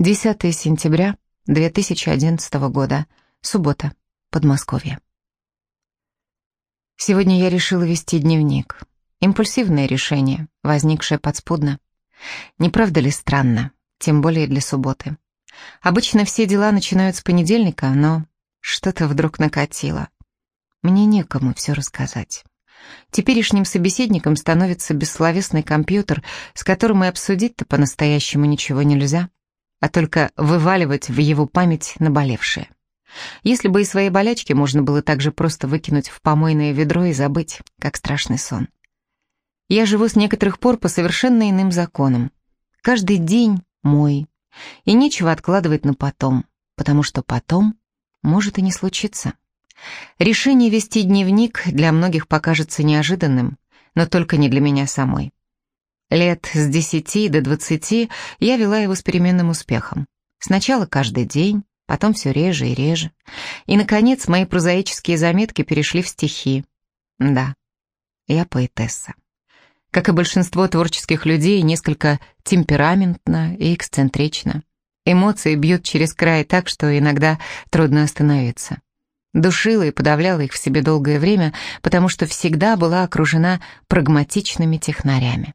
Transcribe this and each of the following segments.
10 сентября 2011 года. Суббота. Подмосковье. Сегодня я решила вести дневник. Импульсивное решение, возникшее подспудно. Не правда ли странно, тем более для субботы? Обычно все дела начинают с понедельника, но что-то вдруг накатило. Мне некому все рассказать. Теперешним собеседником становится бессловесный компьютер, с которым и обсудить-то по-настоящему ничего нельзя а только вываливать в его память наболевшее. Если бы и свои болячки можно было так же просто выкинуть в помойное ведро и забыть, как страшный сон. Я живу с некоторых пор по совершенно иным законам. Каждый день мой, и нечего откладывать на потом, потому что потом может и не случиться. Решение вести дневник для многих покажется неожиданным, но только не для меня самой. Лет с десяти до двадцати я вела его с переменным успехом. Сначала каждый день, потом все реже и реже. И, наконец, мои прозаические заметки перешли в стихи. Да, я поэтесса. Как и большинство творческих людей, несколько темпераментно и эксцентрично. Эмоции бьют через край так, что иногда трудно остановиться. Душила и подавляла их в себе долгое время, потому что всегда была окружена прагматичными технарями.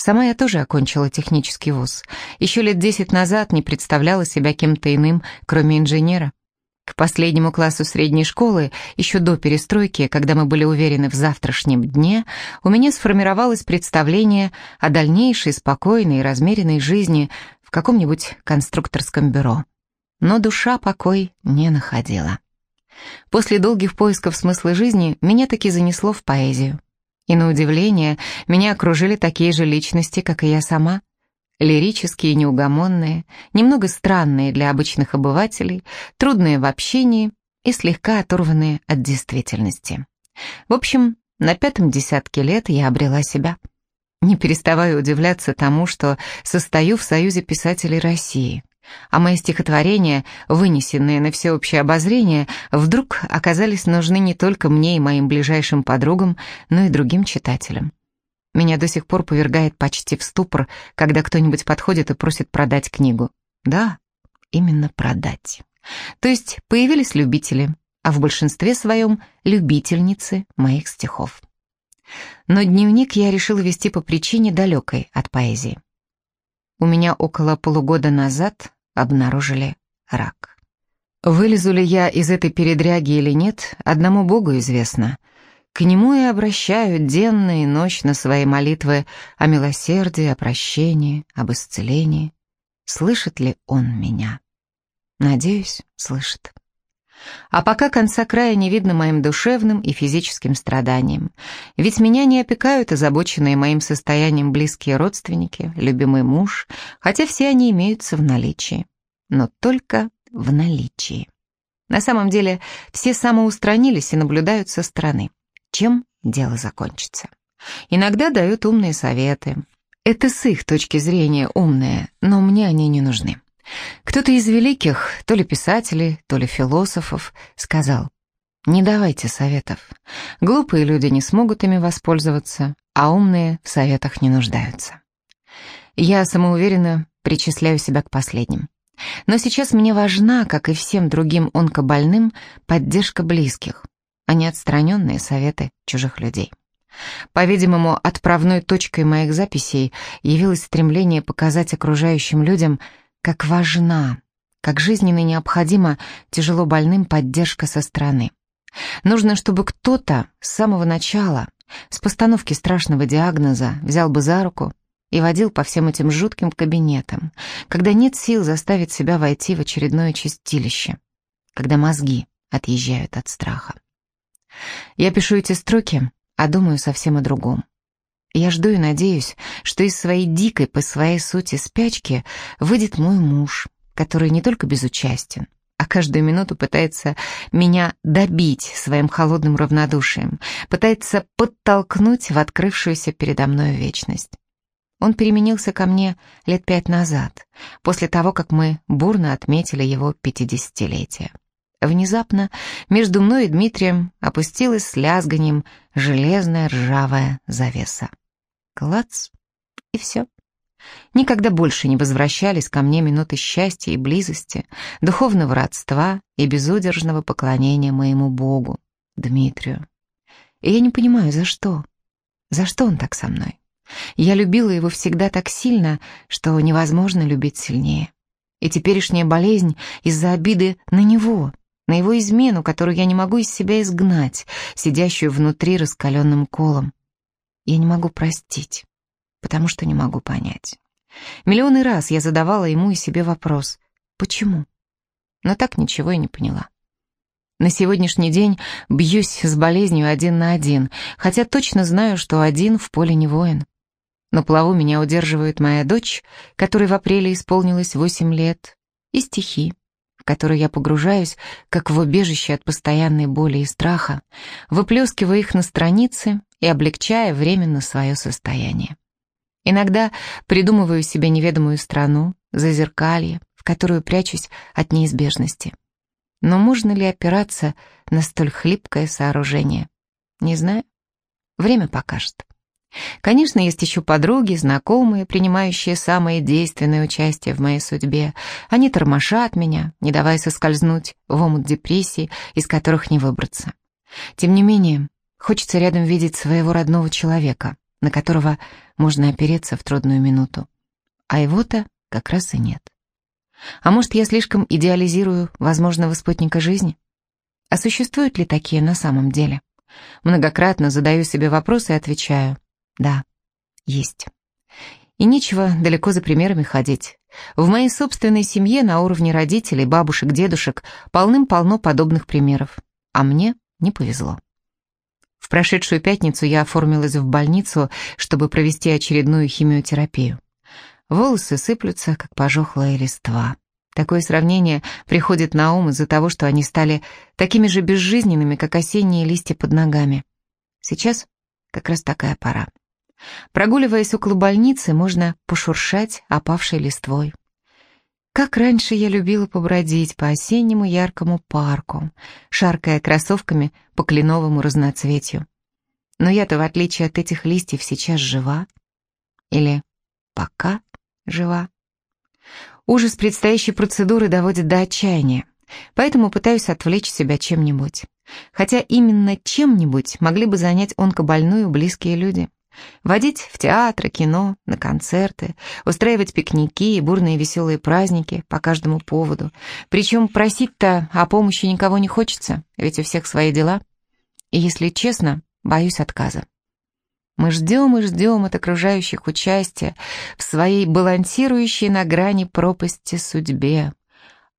Сама я тоже окончила технический вуз. Еще лет десять назад не представляла себя кем-то иным, кроме инженера. К последнему классу средней школы, еще до перестройки, когда мы были уверены в завтрашнем дне, у меня сформировалось представление о дальнейшей спокойной и размеренной жизни в каком-нибудь конструкторском бюро. Но душа покой не находила. После долгих поисков смысла жизни меня таки занесло в поэзию. И на удивление, меня окружили такие же личности, как и я сама. Лирические, неугомонные, немного странные для обычных обывателей, трудные в общении и слегка оторванные от действительности. В общем, на пятом десятке лет я обрела себя. Не переставаю удивляться тому, что состою в Союзе писателей России а мои стихотворения, вынесенные на всеобщее обозрение, вдруг оказались нужны не только мне и моим ближайшим подругам, но и другим читателям. Меня до сих пор повергает почти в ступор, когда кто-нибудь подходит и просит продать книгу. Да, именно продать. То есть появились любители, а в большинстве своем любительницы моих стихов. Но дневник я решила вести по причине далекой от поэзии. У меня около полугода назад обнаружили рак. Вылезу ли я из этой передряги или нет, одному Богу известно. К нему и обращаю денно и ночно свои молитвы о милосердии, о прощении, об исцелении. Слышит ли он меня? Надеюсь, слышит. А пока конца края не видно моим душевным и физическим страданиям. Ведь меня не опекают озабоченные моим состоянием близкие родственники, любимый муж, хотя все они имеются в наличии. Но только в наличии. На самом деле все самоустранились и наблюдают со стороны. Чем дело закончится? Иногда дают умные советы. Это с их точки зрения умные, но мне они не нужны. Кто-то из великих, то ли писателей, то ли философов, сказал, не давайте советов. Глупые люди не смогут ими воспользоваться, а умные в советах не нуждаются. Я самоуверенно причисляю себя к последним. Но сейчас мне важна, как и всем другим онкобольным, поддержка близких, а не отстраненные советы чужих людей. По-видимому, отправной точкой моих записей явилось стремление показать окружающим людям, как важна, как жизненно необходима тяжело больным поддержка со стороны. Нужно, чтобы кто-то с самого начала, с постановки страшного диагноза, взял бы за руку и водил по всем этим жутким кабинетам, когда нет сил заставить себя войти в очередное чистилище, когда мозги отъезжают от страха. Я пишу эти строки, а думаю совсем о другом. Я жду и надеюсь, что из своей дикой по своей сути спячки выйдет мой муж, который не только безучастен, а каждую минуту пытается меня добить своим холодным равнодушием, пытается подтолкнуть в открывшуюся передо мной вечность. Он переменился ко мне лет пять назад, после того, как мы бурно отметили его пятидесятилетие. Внезапно между мной и Дмитрием опустилась с лязганием железная ржавая завеса. Клац, и все. Никогда больше не возвращались ко мне минуты счастья и близости, духовного родства и безудержного поклонения моему Богу, Дмитрию. И я не понимаю, за что? За что он так со мной? Я любила его всегда так сильно, что невозможно любить сильнее. И теперешняя болезнь из-за обиды на него, на его измену, которую я не могу из себя изгнать, сидящую внутри раскаленным колом. Я не могу простить, потому что не могу понять. Миллионы раз я задавала ему и себе вопрос «Почему?», но так ничего и не поняла. На сегодняшний день бьюсь с болезнью один на один, хотя точно знаю, что один в поле не воин. На плаву меня удерживает моя дочь, которой в апреле исполнилось восемь лет, и стихи, в которые я погружаюсь, как в убежище от постоянной боли и страха, выплескивая их на страницы и облегчая временно свое состояние. Иногда придумываю себе неведомую страну, зазеркалье, в которую прячусь от неизбежности. Но можно ли опираться на столь хлипкое сооружение? Не знаю. Время покажет. Конечно, есть еще подруги, знакомые, принимающие самое действенное участие в моей судьбе. Они тормошат меня, не давая соскользнуть в омут депрессии, из которых не выбраться. Тем не менее, хочется рядом видеть своего родного человека, на которого можно опереться в трудную минуту. А его-то как раз и нет. А может, я слишком идеализирую возможного спутника жизни? А существуют ли такие на самом деле? Многократно задаю себе вопросы и отвечаю – да, есть. И нечего далеко за примерами ходить. В моей собственной семье на уровне родителей, бабушек, дедушек полным-полно подобных примеров. А мне не повезло. В прошедшую пятницу я оформилась в больницу, чтобы провести очередную химиотерапию. Волосы сыплются, как пожухлая листва. Такое сравнение приходит на ум из-за того, что они стали такими же безжизненными, как осенние листья под ногами. Сейчас как раз такая пора. Прогуливаясь около больницы, можно пошуршать опавшей листвой. Как раньше я любила побродить по осеннему яркому парку, шаркая кроссовками по кленовому разноцветью. Но я-то, в отличие от этих листьев, сейчас жива. Или пока жива. Ужас предстоящей процедуры доводит до отчаяния, поэтому пытаюсь отвлечь себя чем-нибудь. Хотя именно чем-нибудь могли бы занять онкобольную близкие люди. Водить в театры, кино, на концерты, устраивать пикники и бурные веселые праздники по каждому поводу. Причем просить-то о помощи никого не хочется, ведь у всех свои дела. И если честно, боюсь отказа. Мы ждем и ждем от окружающих участия в своей балансирующей на грани пропасти судьбе.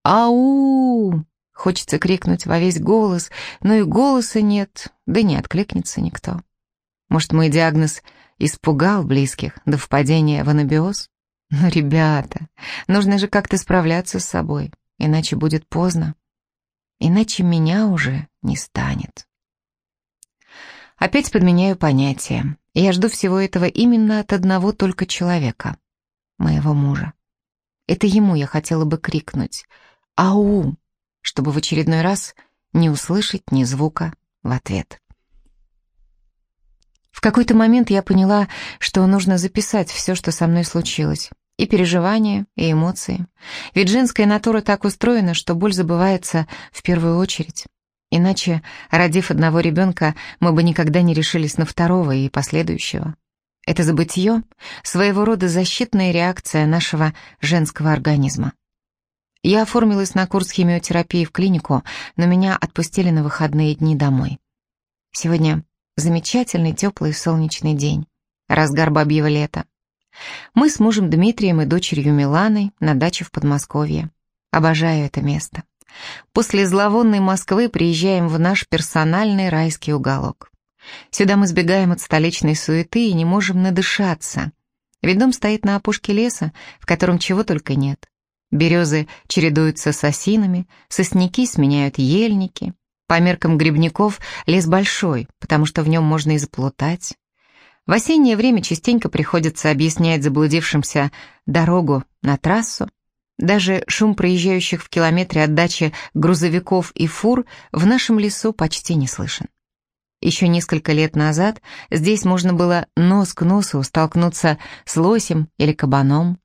«Ау!» — хочется крикнуть во весь голос, но и голоса нет, да не откликнется никто. Может, мой диагноз испугал близких до впадения в анабиоз? Но, ну, ребята, нужно же как-то справляться с собой, иначе будет поздно. Иначе меня уже не станет. Опять подменяю понятия. Я жду всего этого именно от одного только человека. Моего мужа. Это ему я хотела бы крикнуть «Ау!», чтобы в очередной раз не услышать ни звука в ответ. В какой-то момент я поняла, что нужно записать все, что со мной случилось. И переживания, и эмоции. Ведь женская натура так устроена, что боль забывается в первую очередь. Иначе, родив одного ребенка, мы бы никогда не решились на второго и последующего. Это забытье — своего рода защитная реакция нашего женского организма. Я оформилась на курс химиотерапии в клинику, но меня отпустили на выходные дни домой. Сегодня Замечательный теплый солнечный день. Разгар бабьего лета. Мы с мужем Дмитрием и дочерью Миланой на даче в Подмосковье. Обожаю это место. После зловонной Москвы приезжаем в наш персональный райский уголок. Сюда мы сбегаем от столичной суеты и не можем надышаться. Ведь дом стоит на опушке леса, в котором чего только нет. Березы чередуются с осинами, сосняки сменяют ельники, по меркам грибников лес большой, потому что в нем можно и заплутать. В осеннее время частенько приходится объяснять заблудившимся дорогу на трассу. Даже шум проезжающих в километре от дачи грузовиков и фур в нашем лесу почти не слышен. Еще несколько лет назад здесь можно было нос к носу столкнуться с лосем или кабаном.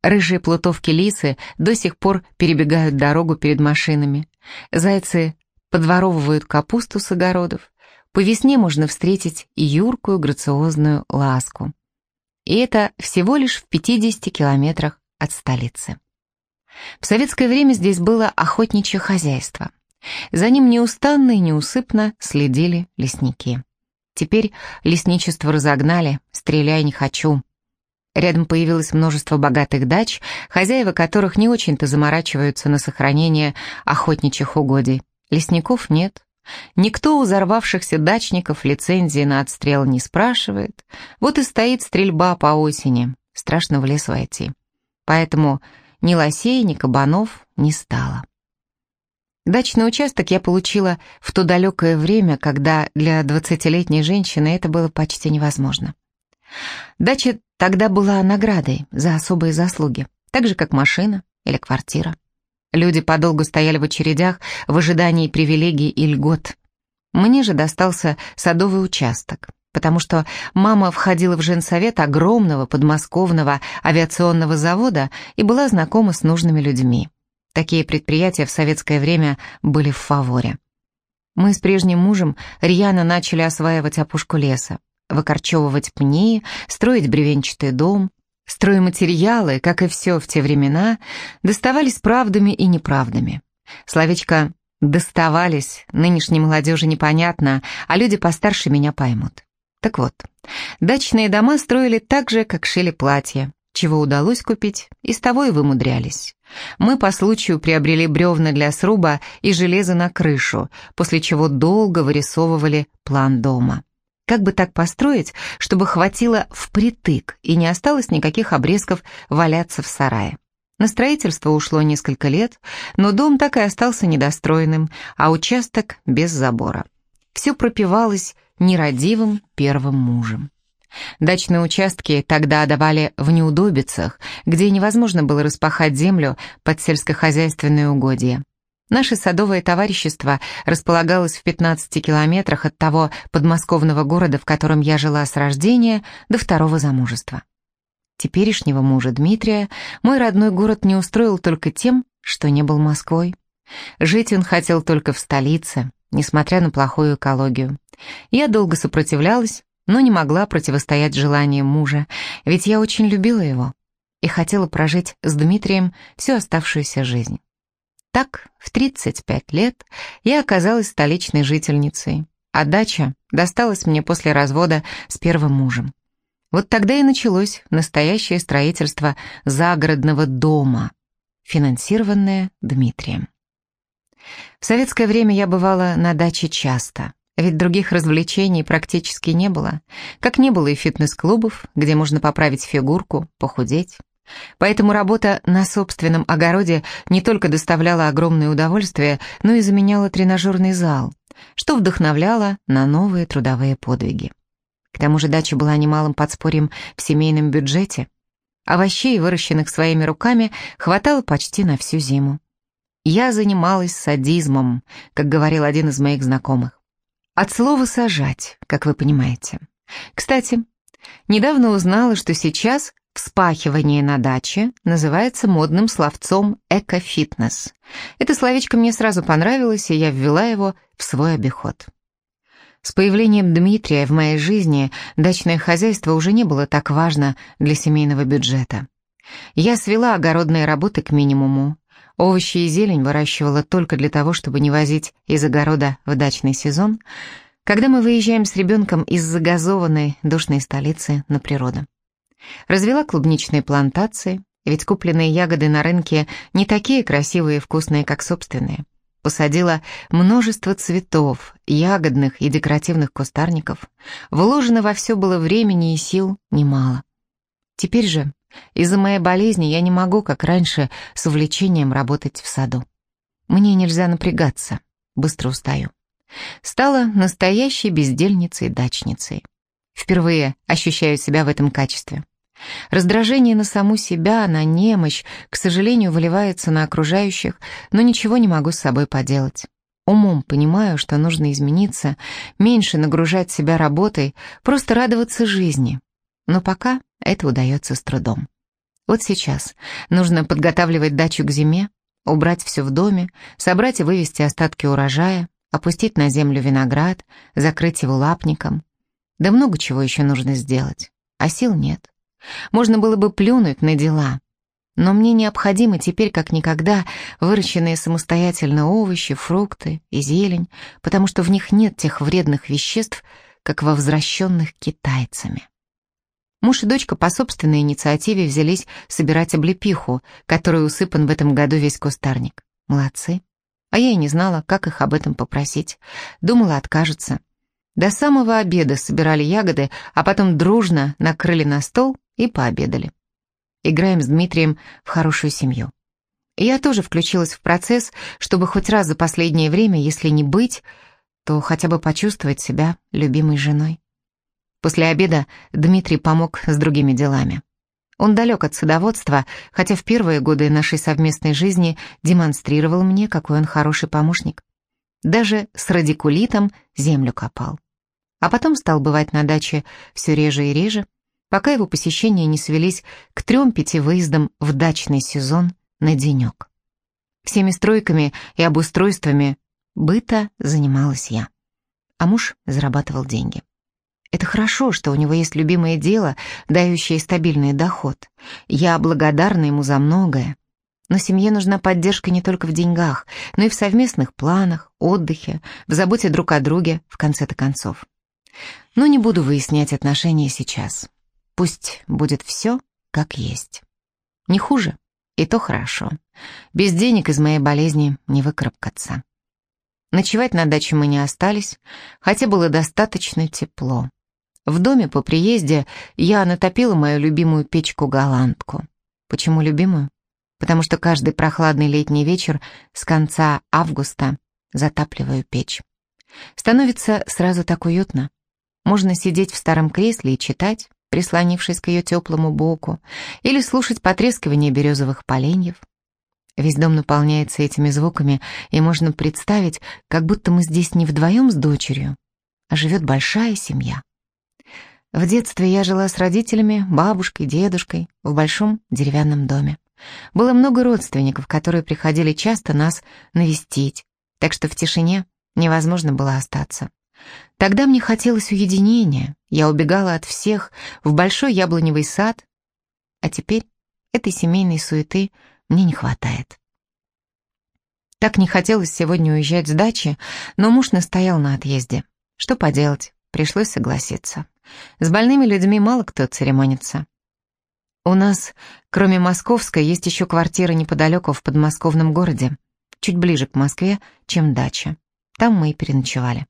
Рыжие плутовки-лисы до сих пор перебегают дорогу перед машинами. Зайцы подворовывают капусту с огородов. По весне можно встретить юркую грациозную ласку. И это всего лишь в 50 километрах от столицы. В советское время здесь было охотничье хозяйство. За ним неустанно и неусыпно следили лесники. Теперь лесничество разогнали, стреляй не хочу. Рядом появилось множество богатых дач, хозяева которых не очень-то заморачиваются на сохранение охотничьих угодий. Лесников нет. Никто у взорвавшихся дачников лицензии на отстрел не спрашивает. Вот и стоит стрельба по осени. Страшно в лес войти. Поэтому ни лосей, ни кабанов не стало. Дачный участок я получила в то далекое время, когда для двадцатилетней женщины это было почти невозможно. Дача тогда была наградой за особые заслуги, так же, как машина или квартира. Люди подолгу стояли в очередях в ожидании привилегий и льгот. Мне же достался садовый участок, потому что мама входила в женсовет огромного подмосковного авиационного завода и была знакома с нужными людьми. Такие предприятия в советское время были в фаворе. Мы с прежним мужем рьяно начали осваивать опушку леса, выкорчевывать пни, строить бревенчатый дом. Стройматериалы, как и все в те времена, доставались правдами и неправдами. Словечко «доставались» нынешней молодежи непонятно, а люди постарше меня поймут. Так вот, дачные дома строили так же, как шили платья. Чего удалось купить, из того и вымудрялись. Мы по случаю приобрели бревна для сруба и железо на крышу, после чего долго вырисовывали план дома. Как бы так построить, чтобы хватило впритык и не осталось никаких обрезков валяться в сарае? На строительство ушло несколько лет, но дом так и остался недостроенным, а участок без забора. Все пропивалось нерадивым первым мужем. Дачные участки тогда давали в неудобицах, где невозможно было распахать землю под сельскохозяйственные угодья. Наше садовое товарищество располагалось в 15 километрах от того подмосковного города, в котором я жила с рождения до второго замужества. Теперешнего мужа Дмитрия мой родной город не устроил только тем, что не был Москвой. Жить он хотел только в столице, несмотря на плохую экологию. Я долго сопротивлялась, но не могла противостоять желаниям мужа, ведь я очень любила его и хотела прожить с Дмитрием всю оставшуюся жизнь. Так, в 35 лет я оказалась столичной жительницей, а дача досталась мне после развода с первым мужем. Вот тогда и началось настоящее строительство загородного дома, финансированное Дмитрием. В советское время я бывала на даче часто, ведь других развлечений практически не было, как не было и фитнес-клубов, где можно поправить фигурку, похудеть. Поэтому работа на собственном огороде не только доставляла огромное удовольствие, но и заменяла тренажерный зал, что вдохновляло на новые трудовые подвиги. К тому же дача была немалым подспорьем в семейном бюджете. Овощей, выращенных своими руками, хватало почти на всю зиму. Я занималась садизмом, как говорил один из моих знакомых. От слова «сажать», как вы понимаете. Кстати, недавно узнала, что сейчас вспахивание на даче называется модным словцом «экофитнес». Это словечко мне сразу понравилось, и я ввела его в свой обиход. С появлением Дмитрия в моей жизни дачное хозяйство уже не было так важно для семейного бюджета. Я свела огородные работы к минимуму, Овощи и зелень выращивала только для того, чтобы не возить из огорода в дачный сезон, когда мы выезжаем с ребенком из загазованной душной столицы на природу. Развела клубничные плантации, ведь купленные ягоды на рынке не такие красивые и вкусные, как собственные. Посадила множество цветов, ягодных и декоративных кустарников. Вложено во все было времени и сил немало. Теперь же из-за моей болезни я не могу, как раньше, с увлечением работать в саду. Мне нельзя напрягаться, быстро устаю. Стала настоящей бездельницей-дачницей. Впервые ощущаю себя в этом качестве. Раздражение на саму себя, на немощь, к сожалению, выливается на окружающих, но ничего не могу с собой поделать. Умом понимаю, что нужно измениться, меньше нагружать себя работой, просто радоваться жизни. Но пока это удается с трудом. Вот сейчас нужно подготавливать дачу к зиме, убрать все в доме, собрать и вывести остатки урожая, опустить на землю виноград, закрыть его лапником. Да много чего еще нужно сделать, а сил нет. Можно было бы плюнуть на дела, но мне необходимы теперь как никогда выращенные самостоятельно овощи, фрукты и зелень, потому что в них нет тех вредных веществ, как во возвращенных китайцами. Муж и дочка по собственной инициативе взялись собирать облепиху, которой усыпан в этом году весь кустарник. Молодцы. А я и не знала, как их об этом попросить. Думала, откажется. До самого обеда собирали ягоды, а потом дружно накрыли на стол и пообедали. Играем с Дмитрием в хорошую семью. Я тоже включилась в процесс, чтобы хоть раз за последнее время, если не быть, то хотя бы почувствовать себя любимой женой. После обеда Дмитрий помог с другими делами. Он далек от садоводства, хотя в первые годы нашей совместной жизни демонстрировал мне, какой он хороший помощник. Даже с радикулитом землю копал. А потом стал бывать на даче все реже и реже, пока его посещения не свелись к трем-пяти выездам в дачный сезон на денек. Всеми стройками и обустройствами быта занималась я, а муж зарабатывал деньги. Это хорошо, что у него есть любимое дело, дающее стабильный доход. Я благодарна ему за многое. Но семье нужна поддержка не только в деньгах, но и в совместных планах, отдыхе, в заботе друг о друге, в конце-то концов. Но не буду выяснять отношения сейчас. Пусть будет все, как есть. Не хуже, и то хорошо. Без денег из моей болезни не выкарабкаться. Ночевать на даче мы не остались, хотя было достаточно тепло. В доме по приезде я натопила мою любимую печку-голландку. Почему любимую? Потому что каждый прохладный летний вечер с конца августа затапливаю печь. Становится сразу так уютно. Можно сидеть в старом кресле и читать, прислонившись к ее теплому боку, или слушать потрескивание березовых поленьев. Весь дом наполняется этими звуками, и можно представить, как будто мы здесь не вдвоем с дочерью, а живет большая семья. В детстве я жила с родителями, бабушкой, дедушкой в большом деревянном доме. Было много родственников, которые приходили часто нас навестить, так что в тишине невозможно было остаться. Тогда мне хотелось уединения, я убегала от всех в большой яблоневый сад, а теперь этой семейной суеты мне не хватает. Так не хотелось сегодня уезжать с дачи, но муж настоял на отъезде. Что поделать, пришлось согласиться. С больными людьми мало кто церемонится. У нас, кроме московской, есть еще квартира неподалеку в подмосковном городе, чуть ближе к Москве, чем дача. Там мы и переночевали.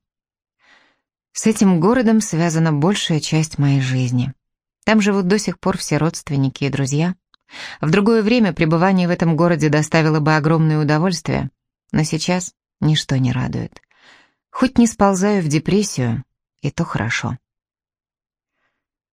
С этим городом связана большая часть моей жизни. Там живут до сих пор все родственники и друзья. В другое время пребывание в этом городе доставило бы огромное удовольствие, но сейчас ничто не радует. Хоть не сползаю в депрессию, и то хорошо.